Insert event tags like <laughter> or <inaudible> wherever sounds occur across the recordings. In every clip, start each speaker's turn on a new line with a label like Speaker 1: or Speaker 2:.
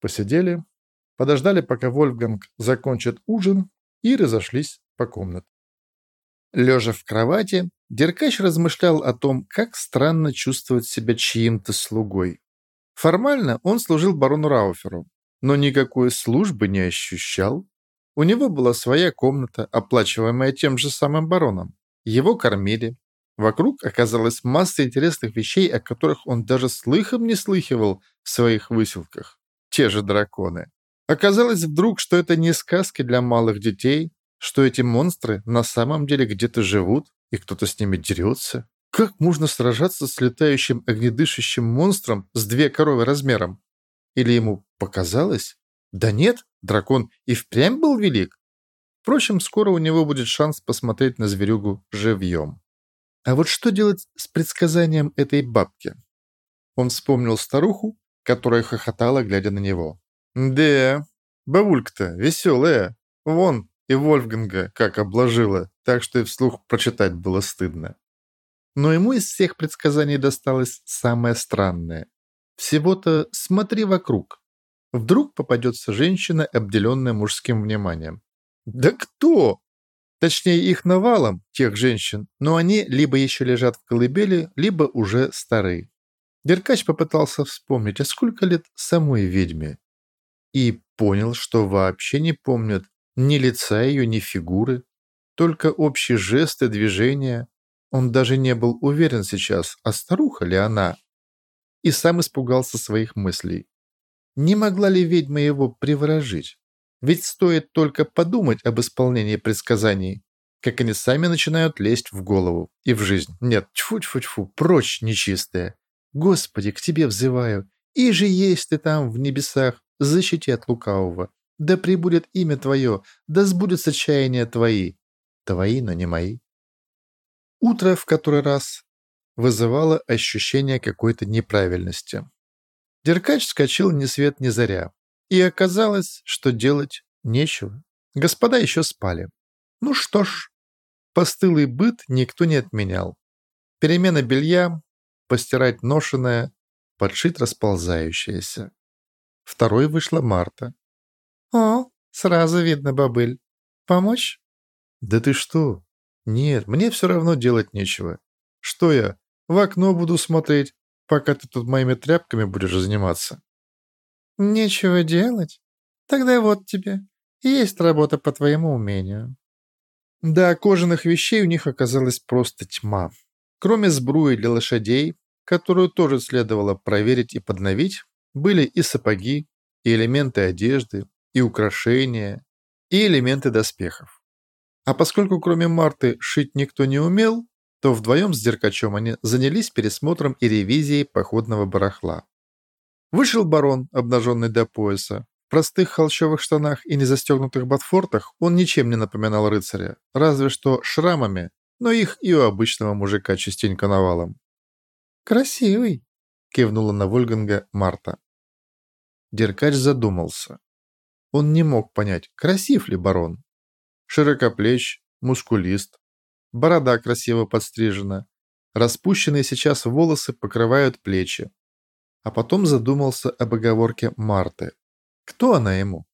Speaker 1: Посидели, подождали, пока Вольфганг закончит ужин, и разошлись по комнатам. Лежа в кровати, Деркач размышлял о том, как странно чувствовать себя чьим-то слугой. Формально он служил барону Рауферу, но никакой службы не ощущал. У него была своя комната, оплачиваемая тем же самым бароном. Его кормили. Вокруг оказалась масса интересных вещей, о которых он даже слыхом не слыхивал в своих выселках. Те же драконы. Оказалось вдруг, что это не сказки для малых детей, что эти монстры на самом деле где-то живут, и кто-то с ними дерется. Как можно сражаться с летающим огнедышащим монстром с две коровы размером? Или ему показалось? Да нет, дракон и впрямь был велик. Впрочем, скоро у него будет шанс посмотреть на зверюгу живьем. А вот что делать с предсказанием этой бабки? Он вспомнил старуху, которая хохотала, глядя на него. «Да, бабулька-то веселая. Вон, и Вольфганга как обложила, так что и вслух прочитать было стыдно. Но ему из всех предсказаний досталось самое странное. Всего-то смотри вокруг. Вдруг попадется женщина, обделенная мужским вниманием. Да кто? Точнее, их навалом, тех женщин, но они либо еще лежат в колыбели, либо уже стары. Деркач попытался вспомнить, а сколько лет самой ведьме. И понял, что вообще не помнит ни лица ее, ни фигуры, только общие жесты, движения. Он даже не был уверен сейчас, а старуха ли она. И сам испугался своих мыслей. Не могла ли ведьма его приворожить? Ведь стоит только подумать об исполнении предсказаний, как они сами начинают лезть в голову и в жизнь. Нет, тьфу-тьфу-тьфу, прочь нечистая. Господи, к тебе взываю. И же есть ты там в небесах, защити от лукавого. Да прибудет имя Твое, да сбудутся чаяния Твои. Твои, но не мои. Утро в который раз вызывало ощущение какой-то неправильности. Деркач вскочил ни свет ни заря, и оказалось, что делать нечего. Господа еще спали. Ну что ж, постылый быт никто не отменял. Перемена белья, постирать ношеное, подшить расползающееся. Второй вышла Марта. «О, сразу видно, бобыль. Помочь?» «Да ты что? Нет, мне все равно делать нечего. Что я, в окно буду смотреть, пока ты тут моими тряпками будешь заниматься?» «Нечего делать? Тогда вот тебе. Есть работа по твоему умению». Да, кожаных вещей у них оказалась просто тьма. Кроме сбруи для лошадей, которую тоже следовало проверить и подновить, были и сапоги, и элементы одежды, и украшения, и элементы доспехов. А поскольку кроме Марты шить никто не умел, то вдвоем с Деркачем они занялись пересмотром и ревизией походного барахла. Вышел барон, обнаженный до пояса. В простых холщовых штанах и незастегнутых ботфортах он ничем не напоминал рыцаря, разве что шрамами, но их и у обычного мужика частенько навалом. «Красивый!» — кивнула на Вольганга Марта. Деркач задумался. Он не мог понять, красив ли барон. Широкоплеч, мускулист, борода красиво подстрижена, распущенные сейчас волосы покрывают плечи. А потом задумался об оговорке Марты. Кто она ему?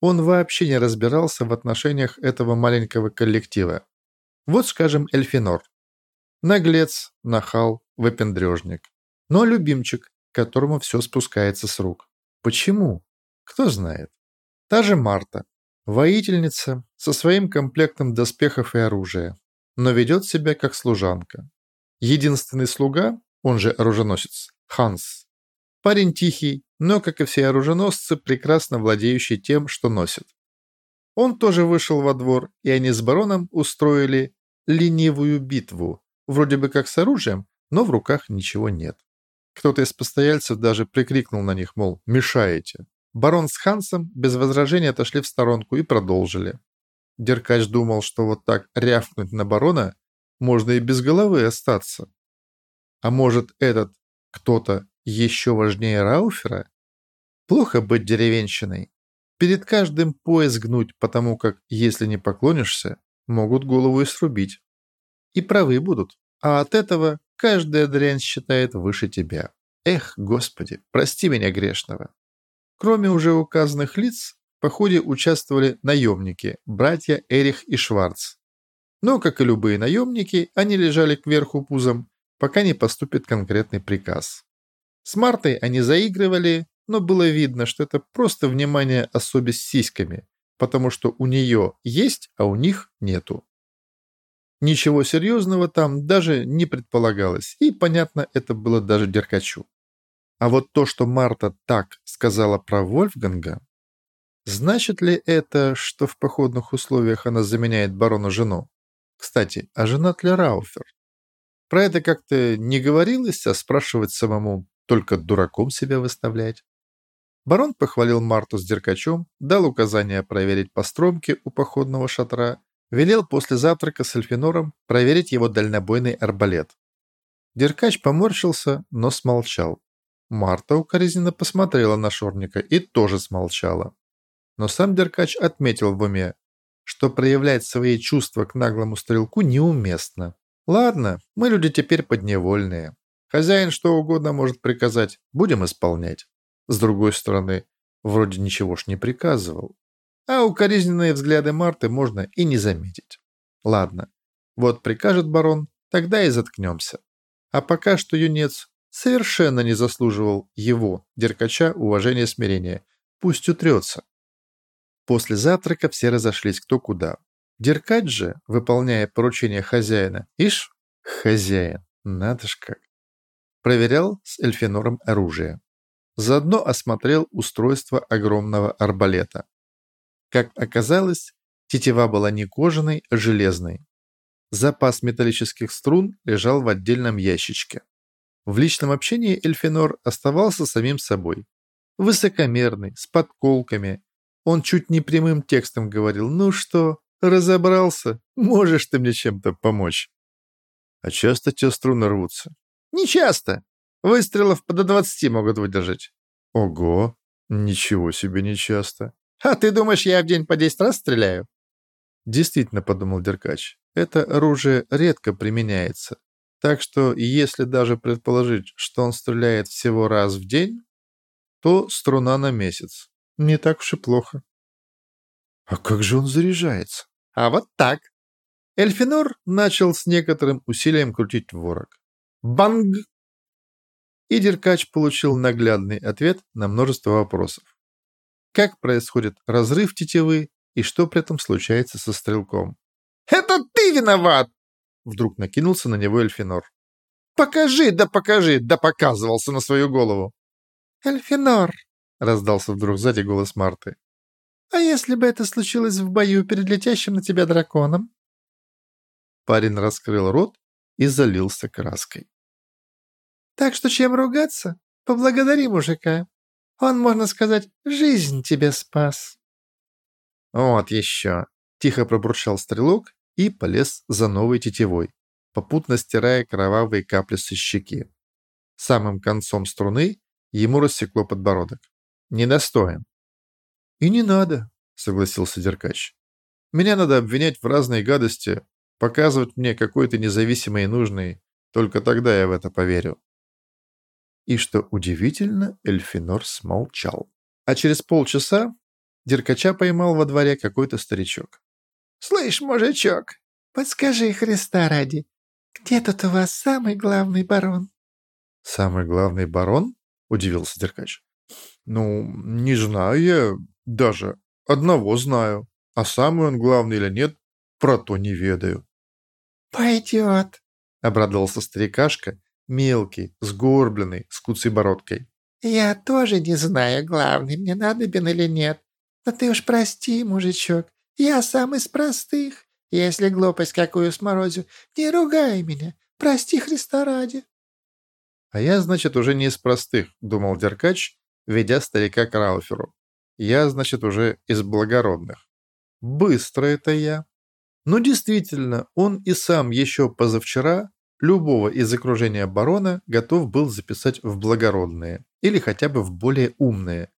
Speaker 1: Он вообще не разбирался в отношениях этого маленького коллектива. Вот, скажем, Эльфинор. Наглец, нахал, выпендрежник. Но любимчик, которому все спускается с рук. Почему? Кто знает. Та же Марта, воительница со своим комплектом доспехов и оружия, но ведет себя как служанка. Единственный слуга, он же оруженосец, Ханс. Парень тихий, но, как и все оруженосцы, прекрасно владеющий тем, что носит. Он тоже вышел во двор, и они с бароном устроили ленивую битву, вроде бы как с оружием, но в руках ничего нет. Кто-то из постояльцев даже прикрикнул на них, мол, мешаете. Барон с Хансом без возражений отошли в сторонку и продолжили. Деркач думал, что вот так рявкнуть на барона можно и без головы остаться. А может, этот кто-то еще важнее Рауфера? Плохо быть деревенщиной. Перед каждым пояс гнуть, потому как, если не поклонишься, могут голову и срубить. И правы будут. А от этого каждая дрянь считает выше тебя. Эх, Господи, прости меня грешного. Кроме уже указанных лиц, в походе участвовали наемники, братья Эрих и Шварц. Но, как и любые наемники, они лежали кверху пузом, пока не поступит конкретный приказ. С Мартой они заигрывали, но было видно, что это просто внимание особе с сиськами, потому что у нее есть, а у них нету. Ничего серьезного там даже не предполагалось, и, понятно, это было даже Деркачу. А вот то, что Марта так сказала про Вольфганга, значит ли это, что в походных условиях она заменяет барона жену? Кстати, а женат ли Рауфер? Про это как-то не говорилось, а спрашивать самому только дураком себя выставлять. Барон похвалил Марту с Деркачом, дал указание проверить постромки у походного шатра, велел после завтрака с Эльфинором проверить его дальнобойный арбалет. Деркач поморщился, но смолчал. Марта укоризненно посмотрела на Шорника и тоже смолчала. Но сам Деркач отметил в уме, что проявлять свои чувства к наглому стрелку неуместно. Ладно, мы люди теперь подневольные. Хозяин что угодно может приказать, будем исполнять. С другой стороны, вроде ничего ж не приказывал. А укоризненные взгляды Марты можно и не заметить. Ладно, вот прикажет барон, тогда и заткнемся. А пока что юнец совершенно не заслуживал его, Деркача, уважения и смирения. Пусть утрется. После завтрака все разошлись кто куда. Деркач же, выполняя поручение хозяина, ишь, хозяин, надо ж как, проверял с Эльфинором оружие. Заодно осмотрел устройство огромного арбалета. Как оказалось, тетива была не кожаной, а железной. Запас металлических струн лежал в отдельном ящичке. В личном общении Эльфинор оставался самим собой. Высокомерный, с подколками. Он чуть не прямым текстом говорил «Ну что, разобрался? Можешь ты мне чем-то помочь?» «А часто те струны рвутся?» «Не часто. Выстрелов до двадцати могут выдержать». «Ого! Ничего себе не часто. А ты думаешь, я в день по десять раз стреляю?» Действительно, подумал Деркач, это оружие редко применяется. Так что, если даже предположить, что он стреляет всего раз в день, то струна на месяц. Не так уж и плохо. А как же он заряжается? А вот так. Эльфинор начал с некоторым усилием крутить ворог. Банг! И Деркач получил наглядный ответ на множество вопросов. Как происходит разрыв тетивы и что при этом случается со стрелком? «Это ты виноват!» Вдруг накинулся на него Эльфинор. «Покажи, да покажи, да показывался на свою голову!» «Эльфинор!» — раздался вдруг сзади голос Марты. «А если бы это случилось в бою перед летящим на тебя драконом?» Парень раскрыл рот и залился краской. «Так что чем ругаться? Поблагодари мужика. Он, можно сказать, жизнь тебе спас». «Вот еще!» — тихо пробурчал стрелок и полез за новой тетивой, попутно стирая кровавые капли со щеки. Самым концом струны ему рассекло подбородок. «Недостоин». «И не надо», — согласился Деркач. «Меня надо обвинять в разной гадости, показывать мне какой то независимый и нужный. Только тогда я в это поверю». И что удивительно, Эльфинор смолчал. А через полчаса Деркача поймал во дворе какой-то старичок. «Слышь, мужичок, подскажи Христа ради, где тут у вас самый главный барон?» «Самый главный барон?» — удивился Деркач. «Ну, не знаю я даже. Одного знаю. А самый он главный или нет, про то не ведаю». «Пойдет», — обрадовался старикашка, мелкий, сгорбленный, с куцей бородкой. «Я тоже не знаю, главный мне надобен или нет. Но ты уж прости, мужичок, я сам из простых. Если глупость какую сморозю, не ругай меня, прости Христа ради». «А я, значит, уже не из простых», — думал Деркач, ведя старика к Рауферу. «Я, значит, уже из благородных. Быстро это я». Но действительно, он и сам еще позавчера любого из окружения барона готов был записать в благородные или хотя бы в более умные,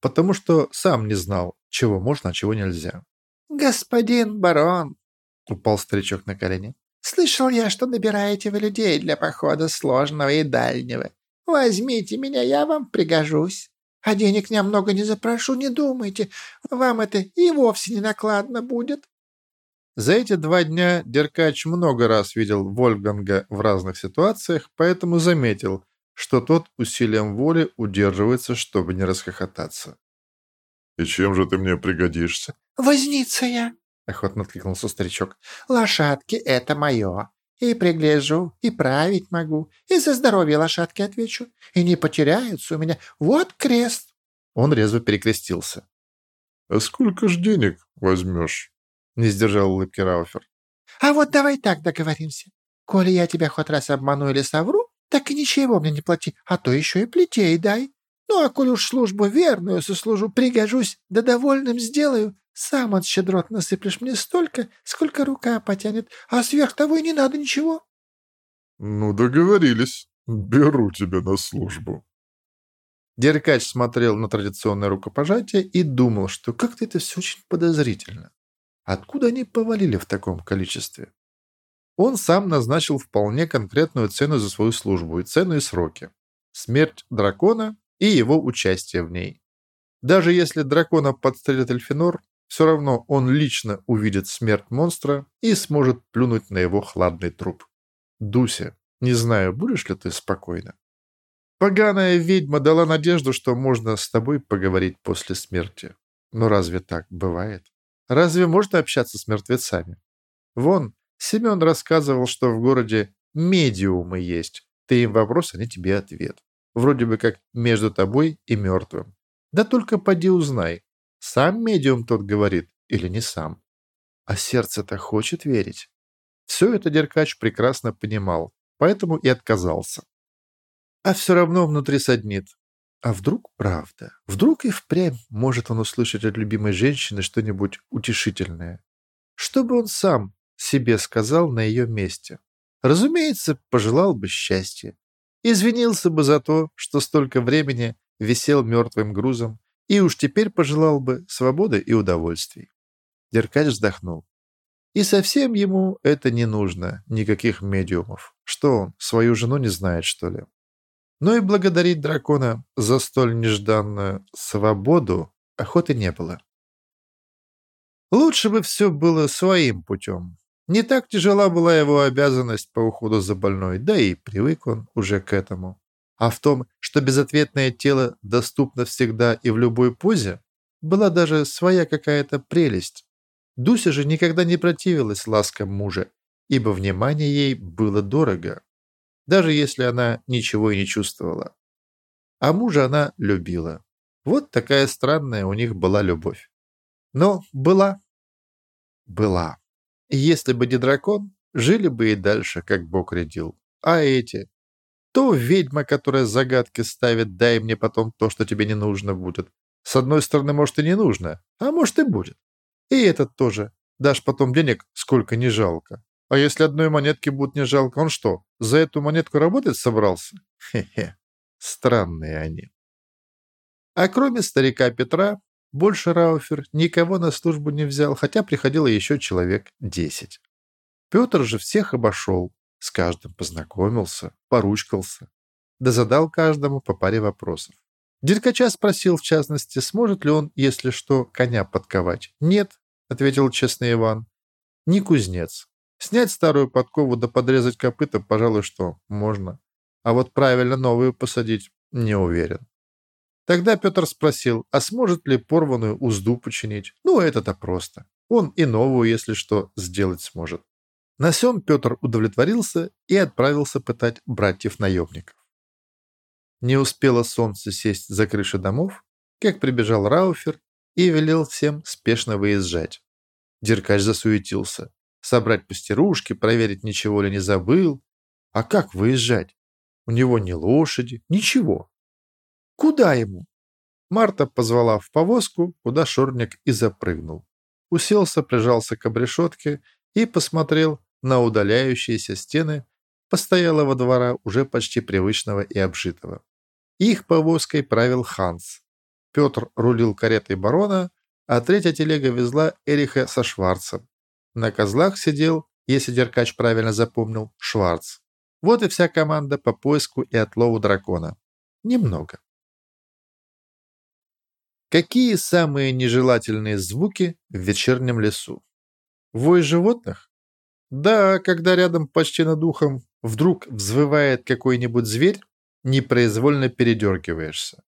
Speaker 1: потому что сам не знал, чего можно, а чего нельзя. «Господин барон!» — упал старичок на колени. «Слышал я, что набираете вы людей для похода сложного и дальнего. Возьмите меня, я вам пригожусь.
Speaker 2: А денег я много не запрошу, не думайте. Вам это и вовсе не накладно будет».
Speaker 1: За эти два дня Деркач много раз видел Вольфганга в разных ситуациях, поэтому заметил, что тот усилием воли удерживается, чтобы не расхохотаться.
Speaker 3: «И чем же ты мне пригодишься?»
Speaker 2: «Возница я», —
Speaker 1: охотно откликнулся старичок.
Speaker 2: «Лошадки — это мое. И пригляжу, и править могу, и за здоровье лошадки отвечу. И не потеряются у меня. Вот крест».
Speaker 1: Он резво перекрестился.
Speaker 3: «А сколько ж денег возьмешь?»
Speaker 1: Не сдержал улыбки Рауфер.
Speaker 2: «А вот давай так договоримся. Коли я тебя хоть раз обману или совру, так и ничего мне не плати, а то еще и плетей дай. Ну, а коли уж службу верную сослужу, пригожусь, да довольным сделаю, сам от щедрот насыплешь мне столько, сколько рука потянет, а сверх того и не надо ничего».
Speaker 3: «Ну, договорились. Беру тебя на службу».
Speaker 1: Деркач смотрел на традиционное рукопожатие и думал, что как-то это все очень подозрительно. Откуда они повалили в таком количестве? Он сам назначил вполне конкретную цену за свою службу и цену и сроки. Смерть дракона и его участие в ней. Даже если дракона подстрелит Эльфинор, все равно он лично увидит смерть монстра и сможет плюнуть на его хладный труп. Дуся, не знаю, будешь ли ты спокойна? Поганая ведьма дала надежду, что можно с тобой поговорить после смерти. Но разве так бывает? Разве можно общаться с мертвецами? Вон, Семен рассказывал, что в городе медиумы есть. Ты им вопрос, они тебе ответ. Вроде бы как между тобой и мертвым. Да только поди узнай, сам медиум тот говорит или не сам. А сердце-то хочет верить. Все это Деркач прекрасно понимал, поэтому и отказался. А все равно внутри саднит. А вдруг правда? Вдруг и впрямь может он услышать от любимой женщины что-нибудь утешительное? Что бы он сам себе сказал на ее месте? Разумеется, пожелал бы счастья. Извинился бы за то, что столько времени висел мертвым грузом, и уж теперь пожелал бы свободы и удовольствий. Деркач вздохнул. И совсем ему это не нужно, никаких медиумов. Что он, свою жену не знает, что ли? Но и благодарить дракона за столь нежданную свободу охоты не было. Лучше бы все было своим путем. Не так тяжела была его обязанность по уходу за больной, да и привык он уже к этому. А в том, что безответное тело доступно всегда и в любой позе, была даже своя какая-то прелесть. Дуся же никогда не противилась ласкам мужа, ибо внимание ей было дорого даже если она ничего и не чувствовала. А мужа она любила. Вот такая странная у них была любовь. Но была. Была. Если бы не дракон, жили бы и дальше, как Бог рядил. А эти? То ведьма, которая загадки ставит, дай мне потом то, что тебе не нужно будет. С одной стороны, может, и не нужно, а может, и будет. И этот тоже. Дашь потом денег, сколько не жалко. А если одной монетки будет не жалко, он что, за эту монетку работать собрался? Хе-хе, странные они. А кроме старика Петра, больше Рауфер никого на службу не взял, хотя приходило еще человек десять. Петр же всех обошел, с каждым познакомился, поручкался, да задал каждому по паре вопросов. Деркача спросил, в частности, сможет ли он, если что, коня подковать. «Нет», — ответил честный Иван, — «не кузнец, Снять старую подкову да подрезать копыта, пожалуй, что можно. А вот правильно новую посадить не уверен. Тогда Петр спросил, а сможет ли порванную узду починить? Ну, это-то просто. Он и новую, если что, сделать сможет. На сём Петр удовлетворился и отправился пытать братьев-наемников. Не успело солнце сесть за крыши домов, как прибежал Рауфер и велел всем спешно выезжать. Деркач засуетился собрать пастерушки, проверить, ничего ли не забыл. А как выезжать? У него ни лошади, ничего. Куда ему? Марта позвала в повозку, куда шорник и запрыгнул. Уселся, прижался к обрешетке и посмотрел на удаляющиеся стены постоялого двора, уже почти привычного и обжитого. Их повозкой правил Ханс. Петр рулил каретой барона, а третья телега везла Эриха со Шварцем. На козлах сидел, если Деркач правильно запомнил, Шварц. Вот и вся команда по поиску и отлову дракона. Немного. Какие самые нежелательные звуки в вечернем лесу? Вой животных? Да, когда рядом почти над ухом вдруг взвывает какой-нибудь зверь, непроизвольно передергиваешься.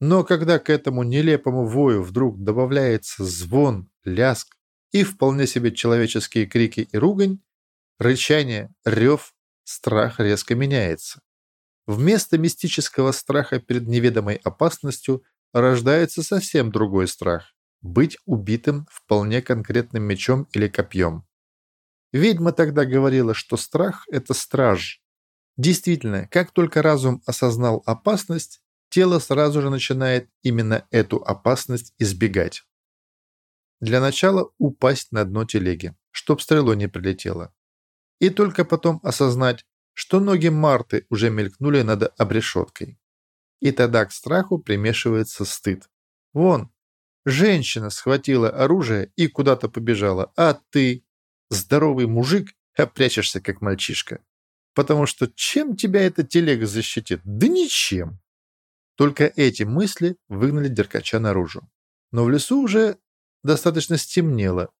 Speaker 1: Но когда к этому нелепому вою вдруг добавляется звон, ляск и вполне себе человеческие крики и ругань, рычание, рев, страх резко меняется. Вместо мистического страха перед неведомой опасностью рождается совсем другой страх – быть убитым вполне конкретным мечом или копьем. Ведьма тогда говорила, что страх – это страж. Действительно, как только разум осознал опасность, тело сразу же начинает именно эту опасность избегать. Для начала упасть на дно телеги, чтоб стрело не прилетело. И только потом осознать, что ноги Марты уже мелькнули над обрешеткой. И тогда к страху примешивается стыд. Вон, женщина схватила оружие и куда-то побежала, а ты, здоровый мужик, опрячешься как мальчишка. Потому что чем тебя эта телега защитит? Да ничем. Только эти мысли выгнали Деркача наружу. Но в лесу уже достаточно стемнело.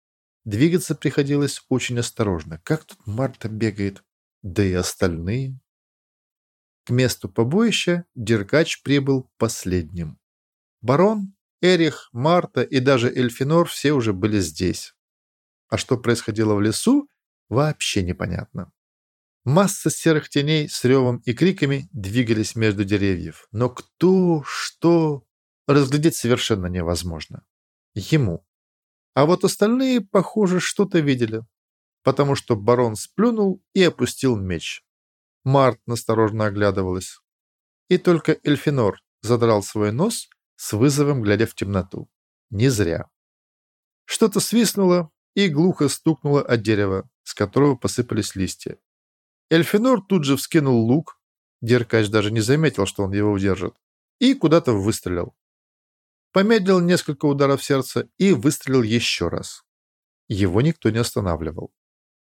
Speaker 1: Двигаться приходилось очень осторожно. Как тут Марта бегает? да и остальные. К месту побоища Деркач прибыл последним. Барон, Эрих, Марта и даже Эльфинор все уже были здесь. А что происходило в лесу, вообще непонятно. Масса серых теней с ревом и криками двигались между деревьев. Но кто, что, разглядеть совершенно невозможно. Ему. А вот остальные, похоже, что-то видели потому что барон сплюнул и опустил меч. Март насторожно оглядывалась. И только Эльфинор задрал свой нос с вызовом, глядя в темноту. Не зря. Что-то свистнуло и глухо стукнуло от дерева, с которого посыпались листья. Эльфинор тут же вскинул лук, Деркач даже не заметил, что он его удержит, и куда-то выстрелил. Помедлил несколько ударов сердца и выстрелил еще раз. Его никто не останавливал.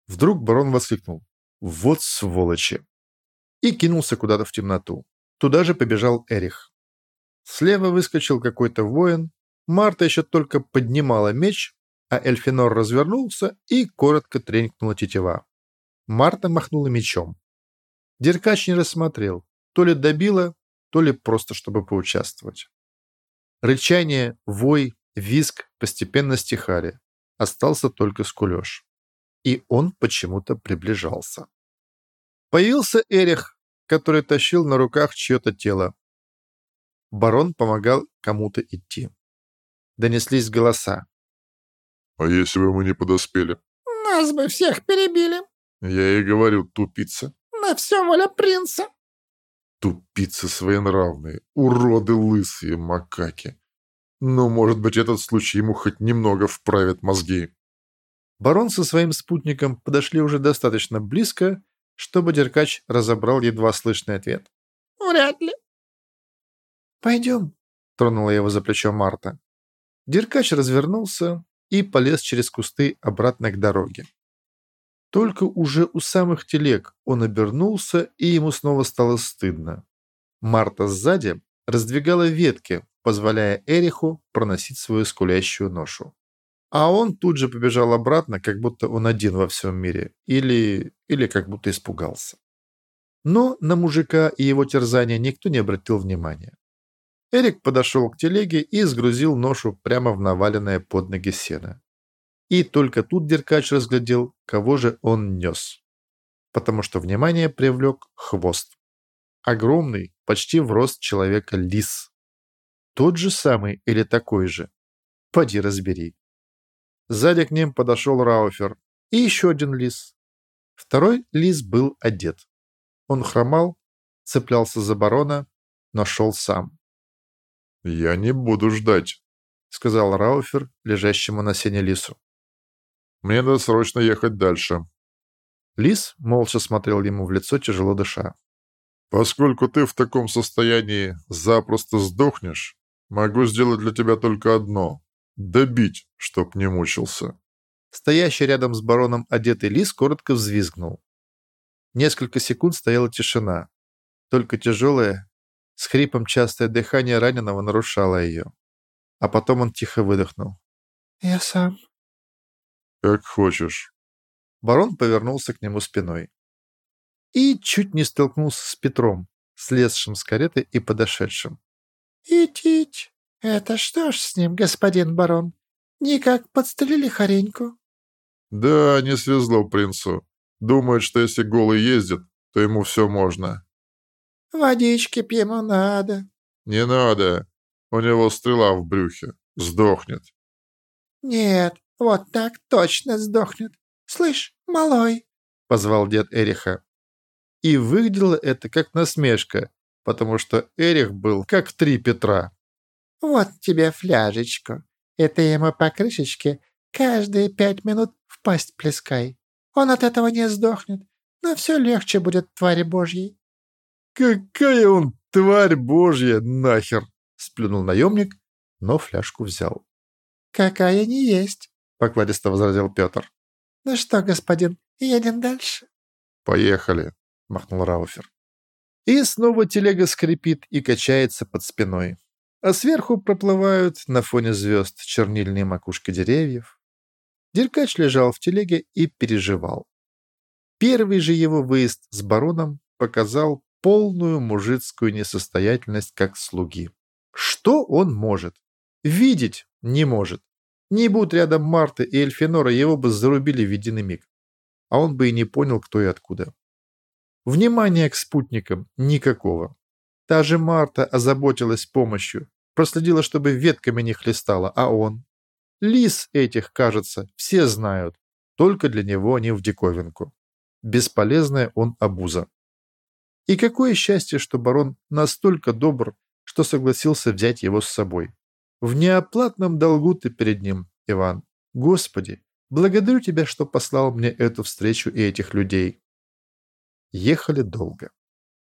Speaker 1: Вдруг барон воскликнул «Вот сволочи!» и кинулся куда-то в темноту. Туда же побежал Эрих. Слева выскочил какой-то воин, Марта еще только поднимала меч, а Эльфинор развернулся и коротко тренькнула тетива. Марта махнула мечом. Деркач не рассмотрел, то ли добила, то ли просто чтобы поучаствовать. Рычание, вой, визг постепенно стихали. Остался только скулеж и он почему-то приближался. Появился Эрих, который тащил на руках чье-то тело. Барон помогал кому-то идти. Донеслись голоса.
Speaker 3: «А если бы мы не подоспели?»
Speaker 2: «Нас бы всех перебили».
Speaker 3: «Я и говорю, тупица».
Speaker 2: «На все воля принца».
Speaker 3: Тупицы своенравные, уроды лысые макаки. Но, может быть, этот случай ему хоть немного вправит мозги.
Speaker 1: Барон со своим спутником подошли уже достаточно близко, чтобы Деркач разобрал едва слышный ответ.
Speaker 2: «Вряд ли».
Speaker 1: «Пойдем», — тронула его за плечо Марта. Деркач развернулся и полез через кусты обратно к дороге. Только уже у самых телег он обернулся, и ему снова стало стыдно. Марта сзади раздвигала ветки, позволяя Эриху проносить свою скулящую ношу. А он тут же побежал обратно, как будто он один во всем мире, или, или как будто испугался. Но на мужика и его терзания никто не обратил внимания. Эрик подошел к телеге и сгрузил ношу прямо в наваленное под ноги сено. И только тут Деркач разглядел, кого же он нес. Потому что внимание привлек хвост. Огромный, почти в рост человека лис. Тот же самый или такой же? Поди разбери. Сзади к ним подошел Рауфер и еще один лис. Второй лис был одет. Он хромал, цеплялся за барона, но шел сам.
Speaker 3: «Я не буду ждать», — сказал Рауфер, лежащему на сене лису. «Мне надо срочно ехать дальше».
Speaker 1: Лис молча смотрел ему в лицо, тяжело дыша.
Speaker 3: «Поскольку ты в таком состоянии запросто сдохнешь, могу сделать для тебя только одно Добить, чтоб не мучился.
Speaker 1: Стоящий рядом с бароном одетый лис коротко взвизгнул. Несколько секунд стояла тишина. Только тяжелое, с хрипом частое дыхание раненого нарушало ее. а потом он тихо выдохнул.
Speaker 2: «Я сам».
Speaker 3: «Как хочешь».
Speaker 1: Барон повернулся к нему спиной. И чуть не столкнулся с Петром, слезшим с кареты и подошедшим.
Speaker 2: «Идите. Это что ж с ним, господин барон? Никак подстрелили Хареньку?»
Speaker 3: «Да, не свезло принцу. Думает, что если голый ездит, то ему все можно».
Speaker 2: «Водички б ему надо».
Speaker 3: «Не надо. У него стрела в брюхе. Сдохнет».
Speaker 2: «Нет, вот так точно сдохнет. Слышь, малой!»
Speaker 1: — позвал дед Эриха. И выглядело это как насмешка, потому что Эрих был как три Петра.
Speaker 2: «Вот тебе фляжечку. Это ему по крышечке каждые пять минут в пасть плескай. Он от этого не сдохнет, но все легче будет твари божьей».
Speaker 1: «Какая он тварь божья, нахер!» — сплюнул наемник, но фляжку взял.
Speaker 2: «Какая не есть», —
Speaker 1: покладисто возразил Петр.
Speaker 2: «Ну что, господин, едем дальше?»
Speaker 3: «Поехали», — махнул Рауфер.
Speaker 1: И снова телега скрипит и качается под спиной. А сверху проплывают на фоне звезд чернильные макушки деревьев. Деркач лежал в телеге и переживал. Первый же его выезд с бароном показал полную мужицкую несостоятельность как слуги. Что он может? Видеть не может. Не будь рядом Марты и Эльфинора, его бы зарубили в единый миг. А он бы и не понял, кто и откуда. Внимания к спутникам никакого. Та же Марта озаботилась помощью, проследила, чтобы ветками не хлестала, а он? Лис этих, кажется, все знают, только для него они в диковинку. Бесполезная он обуза. И какое счастье, что барон настолько добр, что согласился взять его с собой. В неоплатном долгу ты перед ним, Иван. Господи, благодарю тебя, что послал мне эту встречу и этих людей. Ехали долго.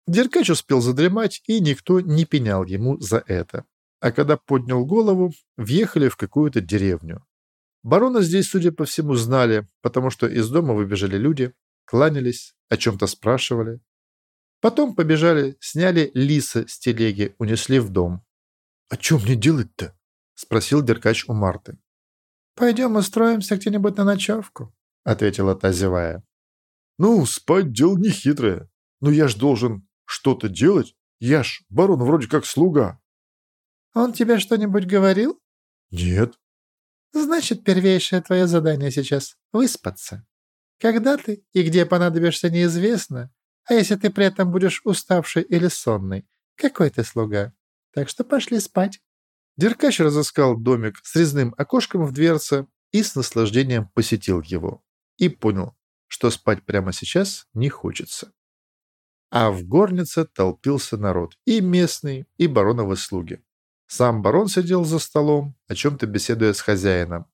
Speaker 1: Деркач успел задремать, и никто не пенял ему за это. А когда поднял голову, въехали в какую-то деревню. Барона здесь, судя по всему, знали, потому что из дома выбежали люди, кланялись, о чем-то спрашивали. Потом побежали, сняли лиса с телеги, унесли в дом. «А что мне делать-то?» — спросил Деркач у Марты.
Speaker 2: «Пойдем устроимся где-нибудь на ночевку», — ответила та, зевая.
Speaker 3: Ну, спать дело нехитрое. Но я ж должен что-то делать. Я ж барон вроде как слуга.
Speaker 2: Он тебе что-нибудь говорил?
Speaker 3: Нет.
Speaker 2: Значит, первейшее твое задание сейчас — выспаться. Когда ты и где понадобишься, неизвестно. А если ты при этом будешь уставший или сонный, какой ты слуга? Так что пошли спать.
Speaker 1: Деркач разыскал домик с резным окошком в дверце и с наслаждением посетил его. И понял, что спать прямо сейчас не хочется. А в горнице толпился народ, и местный, и бароновы слуги. Сам барон сидел за столом, о чем-то беседуя с хозяином,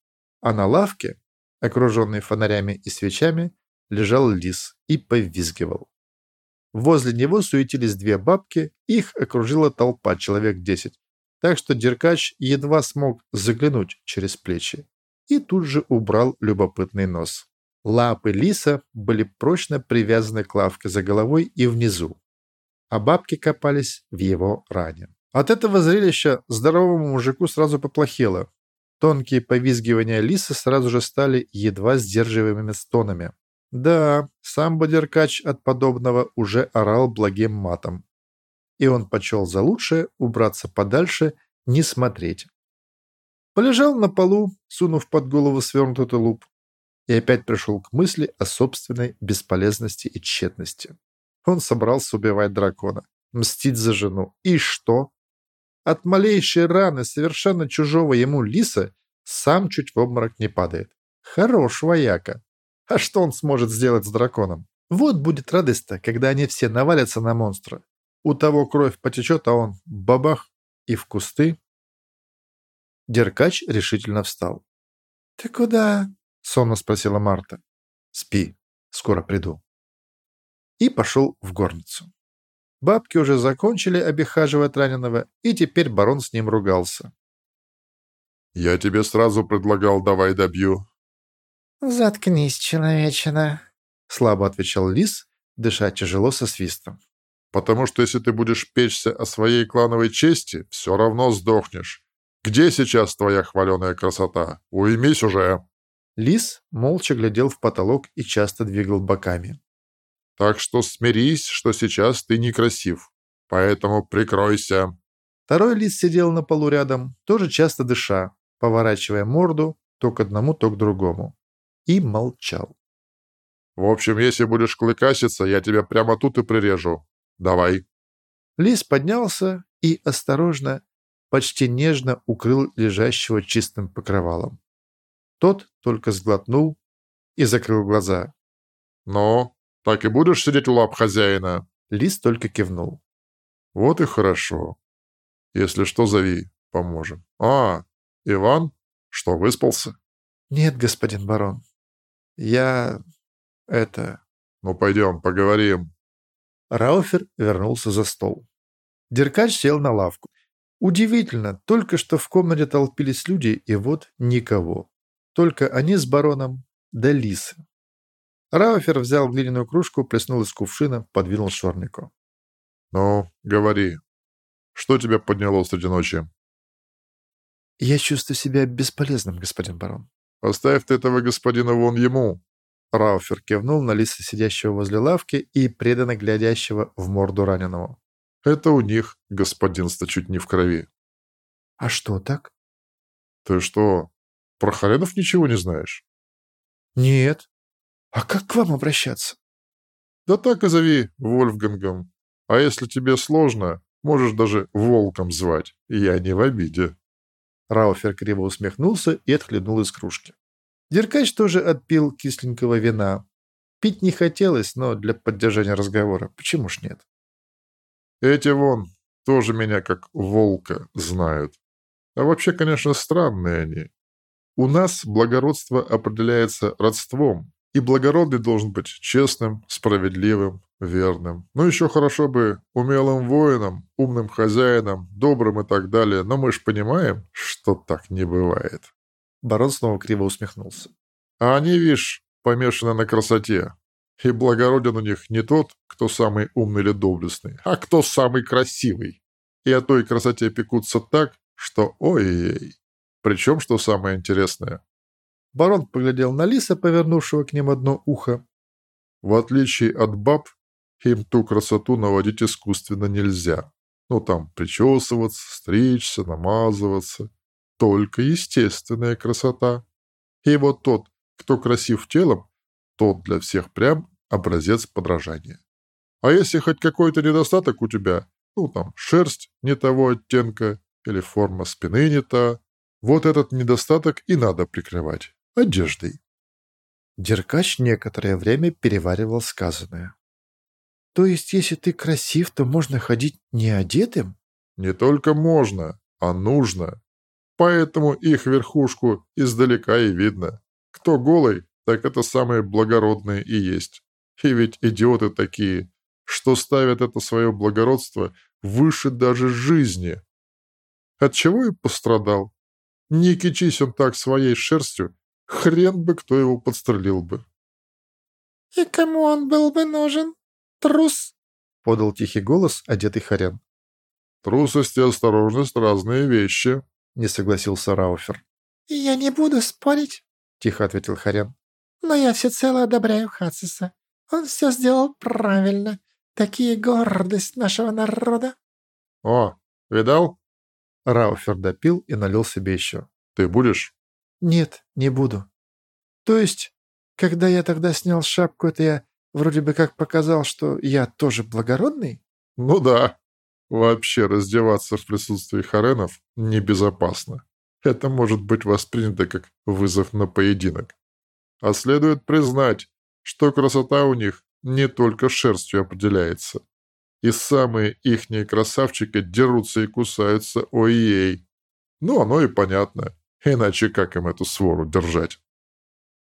Speaker 1: а на лавке, окруженной фонарями и свечами, лежал лис и повизгивал. Возле него суетились две бабки, их окружила толпа, человек десять, так что Деркач едва смог заглянуть через плечи и тут же убрал любопытный нос. Лапы лиса были прочно привязаны к лавке за головой и внизу, а бабки копались в его ране. От этого зрелища здоровому мужику сразу поплохело. Тонкие повизгивания лиса сразу же стали едва сдерживаемыми стонами. Да, сам Бодеркач от подобного уже орал благим матом. И он почел за лучшее убраться подальше, не смотреть. Полежал на полу, сунув под голову свернутый тулуп, и опять пришел к мысли о собственной бесполезности и тщетности. Он собрался убивать дракона, мстить за жену. И что? От малейшей раны совершенно чужого ему лиса сам чуть в обморок не падает. Хорош вояка. А что он сможет сделать с драконом? Вот будет радость-то, когда они все навалятся на монстра. У того кровь потечет, а он бабах и в кусты. Деркач решительно встал.
Speaker 2: «Ты куда?»
Speaker 1: — сонно спросила Марта. «Спи, скоро приду». И пошел в горницу. Бабки уже закончили обихаживать раненого, и теперь барон с ним ругался.
Speaker 3: «Я тебе сразу предлагал, давай добью».
Speaker 2: «Заткнись, человечина», —
Speaker 1: слабо отвечал лис, дыша тяжело со свистом.
Speaker 3: «Потому что если ты будешь печься о своей клановой чести, все равно сдохнешь.
Speaker 1: Где сейчас твоя хваленая красота? Уймись уже!»
Speaker 4: Лис молча глядел в потолок и часто двигал боками.
Speaker 1: «Так что смирись, что сейчас ты некрасив. Поэтому прикройся!»
Speaker 4: Второй лис сидел на полу рядом, тоже часто дыша, поворачивая морду то к одному, то к другому. И молчал.
Speaker 1: «В общем, если будешь клыкаситься, я тебя прямо тут и прирежу. Давай!»
Speaker 4: Лис поднялся и осторожно, почти нежно укрыл лежащего чистым покрывалом. Тот только сглотнул и закрыл глаза.
Speaker 1: «Ну, так и будешь сидеть у лап хозяина?»
Speaker 4: Лис только кивнул.
Speaker 1: «Вот и хорошо. Если что, зови, поможем. А, Иван, что, выспался?»
Speaker 4: «Нет, господин барон. Я... это...»
Speaker 1: «Ну, пойдем, поговорим».
Speaker 4: Рауфер вернулся за стол. Деркач сел на лавку. Удивительно, только что в комнате толпились люди, и вот никого. Только они с бароном да лисы. Рауфер взял глиняную кружку, плеснул из кувшина, подвинул шорнику.
Speaker 1: «Ну, говори. Что тебя подняло среди ночи?»
Speaker 4: «Я чувствую себя бесполезным, господин барон».
Speaker 1: «Оставь ты этого господина вон ему».
Speaker 4: Рауфер кивнул на лиса, сидящего возле лавки и преданно глядящего в морду раненого.
Speaker 1: «Это у них господинство чуть не в крови».
Speaker 4: «А что так?»
Speaker 1: «Ты что, про Харенов ничего не знаешь?»
Speaker 4: «Нет. А как к вам обращаться?»
Speaker 1: «Да так и зови Вольфгангом. А если тебе сложно, можешь даже Волком звать. Я не в обиде».
Speaker 4: Рауфер криво усмехнулся и отхлебнул из кружки. Деркач тоже отпил кисленького вина. Пить не хотелось, но для поддержания разговора почему ж нет?
Speaker 1: Эти вон тоже меня как волка знают. А вообще, конечно, странные они. У нас благородство определяется родством, и благородный должен быть честным, справедливым, верным. Ну, еще хорошо бы умелым воином, умным хозяином, добрым и так далее, но мы ж понимаем, что так не бывает.
Speaker 4: Барон снова криво усмехнулся.
Speaker 1: А они, видишь, помешаны на красоте. И благороден у них не тот, кто самый умный или доблестный, а кто самый красивый. И о той красоте пекутся так, что ой-ей. Причем, что самое интересное.
Speaker 4: Барон поглядел на лиса, повернувшего к ним одно ухо.
Speaker 1: В отличие от баб, им ту красоту наводить искусственно нельзя. Ну, там, причесываться, стричься, намазываться. Только естественная красота. И вот тот, кто красив телом, тот для всех прям образец подражания. А если хоть какой-то недостаток у тебя, ну, там, шерсть не того оттенка или форма спины не та, вот этот недостаток и надо прикрывать одеждой.
Speaker 4: Деркач некоторое время переваривал сказанное. То есть, если ты красив, то можно ходить неодетым?
Speaker 1: Не только можно, а нужно. Поэтому их верхушку издалека и видно. Кто голый, так это самые благородные и есть. И ведь идиоты такие, что ставят это свое благородство выше даже жизни. От чего и пострадал. Не кичись он так своей шерстью, хрен бы кто его подстрелил бы.
Speaker 5: «И кому он был бы нужен?» трус!»
Speaker 4: — подал тихий голос, одетый Харен.
Speaker 1: «Трусость и осторожность — разные вещи», —
Speaker 4: не согласился Рауфер.
Speaker 5: «Я не буду спорить», —
Speaker 4: тихо ответил Харен.
Speaker 5: «Но я всецело одобряю Хациса. Он все сделал правильно. Такие гордость нашего народа».
Speaker 1: «О, видал?»
Speaker 4: Рауфер допил и налил себе еще.
Speaker 1: «Ты будешь?»
Speaker 4: «Нет, не буду. То есть, когда я тогда снял шапку, это я Вроде бы как показал, что я тоже благородный?
Speaker 1: Ну да. Вообще раздеваться в присутствии харенов небезопасно. Это может быть воспринято как вызов на поединок. А следует признать, что красота у них не только шерстью определяется. И самые ихние красавчики дерутся и кусаются ой-ей. Ну, оно и понятно. Иначе как им эту свору держать?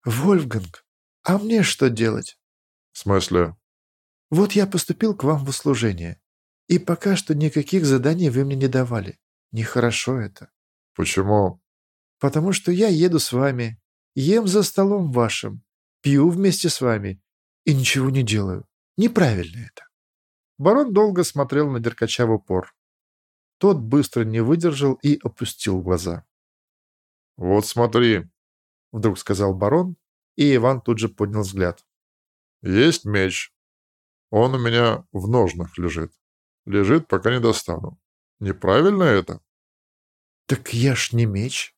Speaker 4: Вольфганг, а мне что делать?
Speaker 1: «В смысле?»
Speaker 4: «Вот я поступил к вам в услужение, и пока что никаких заданий вы мне не давали. Нехорошо это».
Speaker 1: «Почему?»
Speaker 4: «Потому что я еду с вами, ем за столом вашим, пью вместе с вами и ничего не делаю. Неправильно это». Барон долго смотрел на Деркача в упор.
Speaker 1: Тот быстро не выдержал и опустил глаза.
Speaker 3: «Вот смотри», —
Speaker 1: вдруг сказал барон, и Иван тут же поднял взгляд.
Speaker 3: «Есть меч. Он у меня в ножнах лежит. Лежит, пока не достану. Неправильно это?»
Speaker 1: «Так я ж не меч».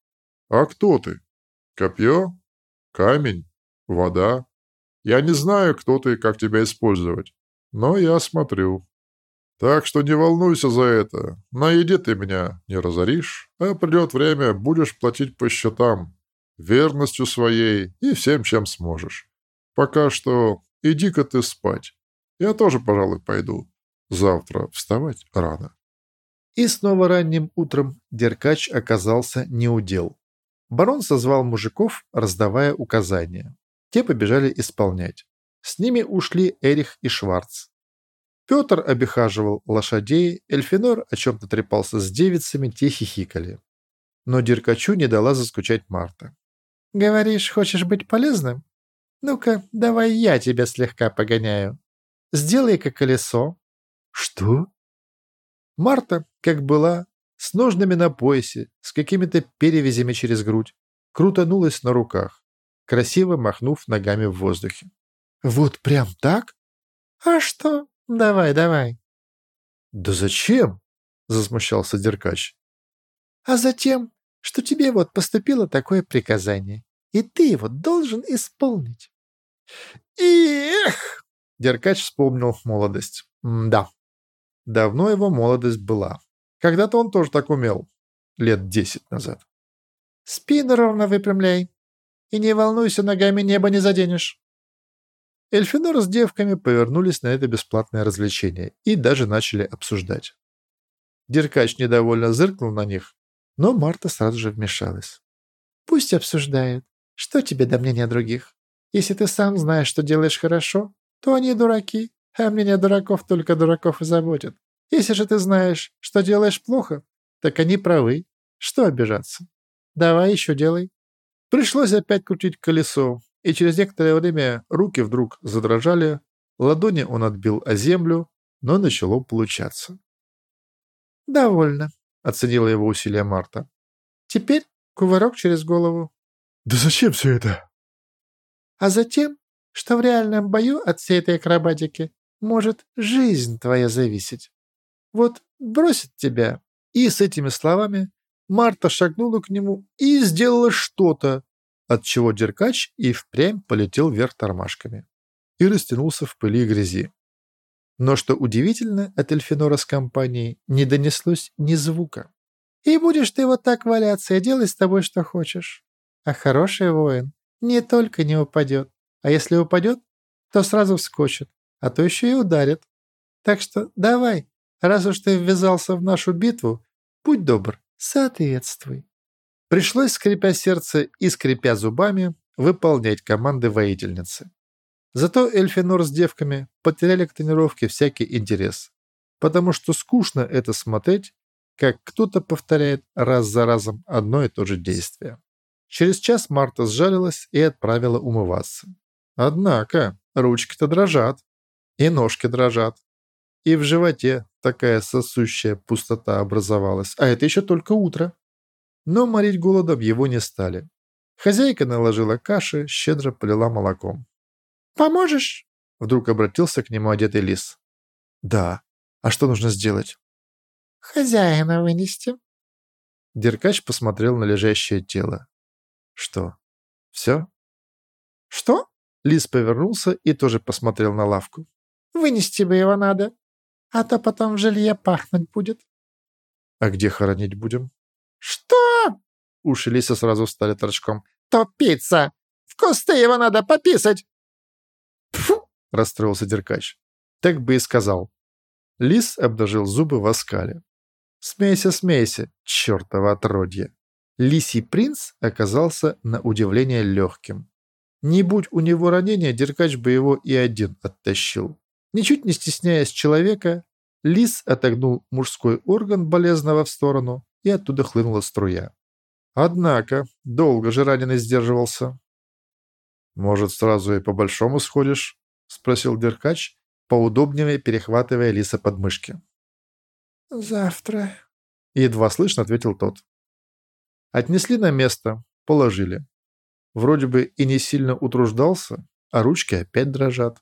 Speaker 3: «А кто ты? Копье? Камень? Вода? Я не знаю, кто ты и как тебя использовать, но я смотрю. Так что не волнуйся за это. На еде ты меня не разоришь, а придет время, будешь платить по счетам, верностью своей и всем, чем сможешь. Пока что иди-ка ты спать. Я тоже, пожалуй, пойду. Завтра вставать рано.
Speaker 1: И снова ранним утром Деркач оказался неудел. Барон созвал мужиков, раздавая указания. Те побежали исполнять. С ними ушли Эрих и Шварц. Петр обихаживал лошадей, Эльфинор о чем-то трепался с девицами, те хихикали. Но Деркачу не дала заскучать Марта.
Speaker 2: «Говоришь, хочешь быть полезным? Ну-ка, давай я тебя слегка погоняю. Сделай-ка колесо».
Speaker 1: «Что?» Марта, как была, с ножными на поясе, с какими-то перевязями через грудь, крутанулась на руках, красиво махнув ногами в воздухе.
Speaker 2: «Вот прям так? А что? Давай, давай».
Speaker 1: «Да зачем?» — засмущался Деркач.
Speaker 2: «А затем, что тебе вот поступило такое приказание, и ты его должен исполнить».
Speaker 1: «Эх!» — Деркач вспомнил молодость. «Да, Давно его молодость была. Когда-то он тоже так умел. Лет десять назад.
Speaker 2: «Спину ровно выпрямляй. И не волнуйся, ногами небо не заденешь».
Speaker 1: Эльфинор с девками повернулись на это бесплатное развлечение и даже начали обсуждать. Деркач недовольно зыркнул на них, но Марта сразу же вмешалась.
Speaker 2: «Пусть обсуждают. Что тебе до мнения других? Если ты сам знаешь, что делаешь хорошо, то они дураки, а меня дураков только дураков и заботят. Если же ты знаешь, что делаешь плохо, так они правы. Что обижаться? Давай еще делай.
Speaker 1: Пришлось опять крутить колесо, и через некоторое время руки вдруг задрожали, ладони он отбил о землю, но начало получаться.
Speaker 2: «Довольно», —
Speaker 1: оценила его усилия Марта.
Speaker 2: «Теперь кувырок через голову».
Speaker 3: «Да зачем все это?»
Speaker 2: «А затем, что в реальном бою от всей этой акробатики может жизнь твоя зависеть. Вот бросит тебя».
Speaker 1: И с этими словами Марта шагнула к нему и сделала что-то, от чего Деркач и впрямь полетел вверх тормашками и растянулся в пыли и грязи. Но что удивительно, от Эльфинора с компанией не донеслось ни звука.
Speaker 2: «И будешь ты вот так валяться и делай с тобой, что хочешь. А хороший воин не только не упадет, а если упадет, то сразу вскочит, а то еще и ударит. Так что давай, раз уж ты ввязался в нашу битву, будь добр, соответствуй».
Speaker 1: Пришлось, скрипя сердце и скрипя зубами, выполнять команды воительницы. Зато Эльфинор с девками потеряли к тренировке всякий интерес, потому что скучно это смотреть, как кто-то повторяет раз за разом одно и то же действие. Через час Марта сжалилась и отправила умываться. Однако ручки-то дрожат. И ножки дрожат. И в животе такая сосущая пустота образовалась. А это еще только утро. Но морить голодом его не стали. Хозяйка наложила каши, щедро полила молоком.
Speaker 2: «Поможешь?»
Speaker 1: Вдруг обратился к нему одетый лис. «Да. А что нужно сделать?»
Speaker 2: «Хозяина вынести».
Speaker 1: Деркач посмотрел на лежащее тело. «Что? Все?»
Speaker 2: «Что?»
Speaker 1: Лис повернулся и тоже посмотрел на лавку.
Speaker 2: Вынести бы его надо, а то потом в жилье пахнуть будет».
Speaker 1: «А где хоронить будем?»
Speaker 2: «Что?»
Speaker 1: Уши Лиса сразу стали торчком.
Speaker 2: «Тупица! В кусты его надо пописать!»
Speaker 1: «Фу!» — расстроился Деркач. Так бы и сказал. Лис обнажил зубы в оскале. «Смейся, смейся, чертово отродье!» Лисий принц оказался на удивление легким. Не будь у него ранения, Деркач бы его и один оттащил. Ничуть не стесняясь человека, лис отогнул мужской орган болезного в сторону, и оттуда хлынула струя. Однако, долго же раненый сдерживался. «Может, сразу и по-большому сходишь?» — спросил Деркач, поудобнее перехватывая лиса под мышки.
Speaker 2: «Завтра
Speaker 1: Едва слышно ответил тот. Отнесли на место, положили. Вроде бы и не сильно утруждался, а ручки опять дрожат.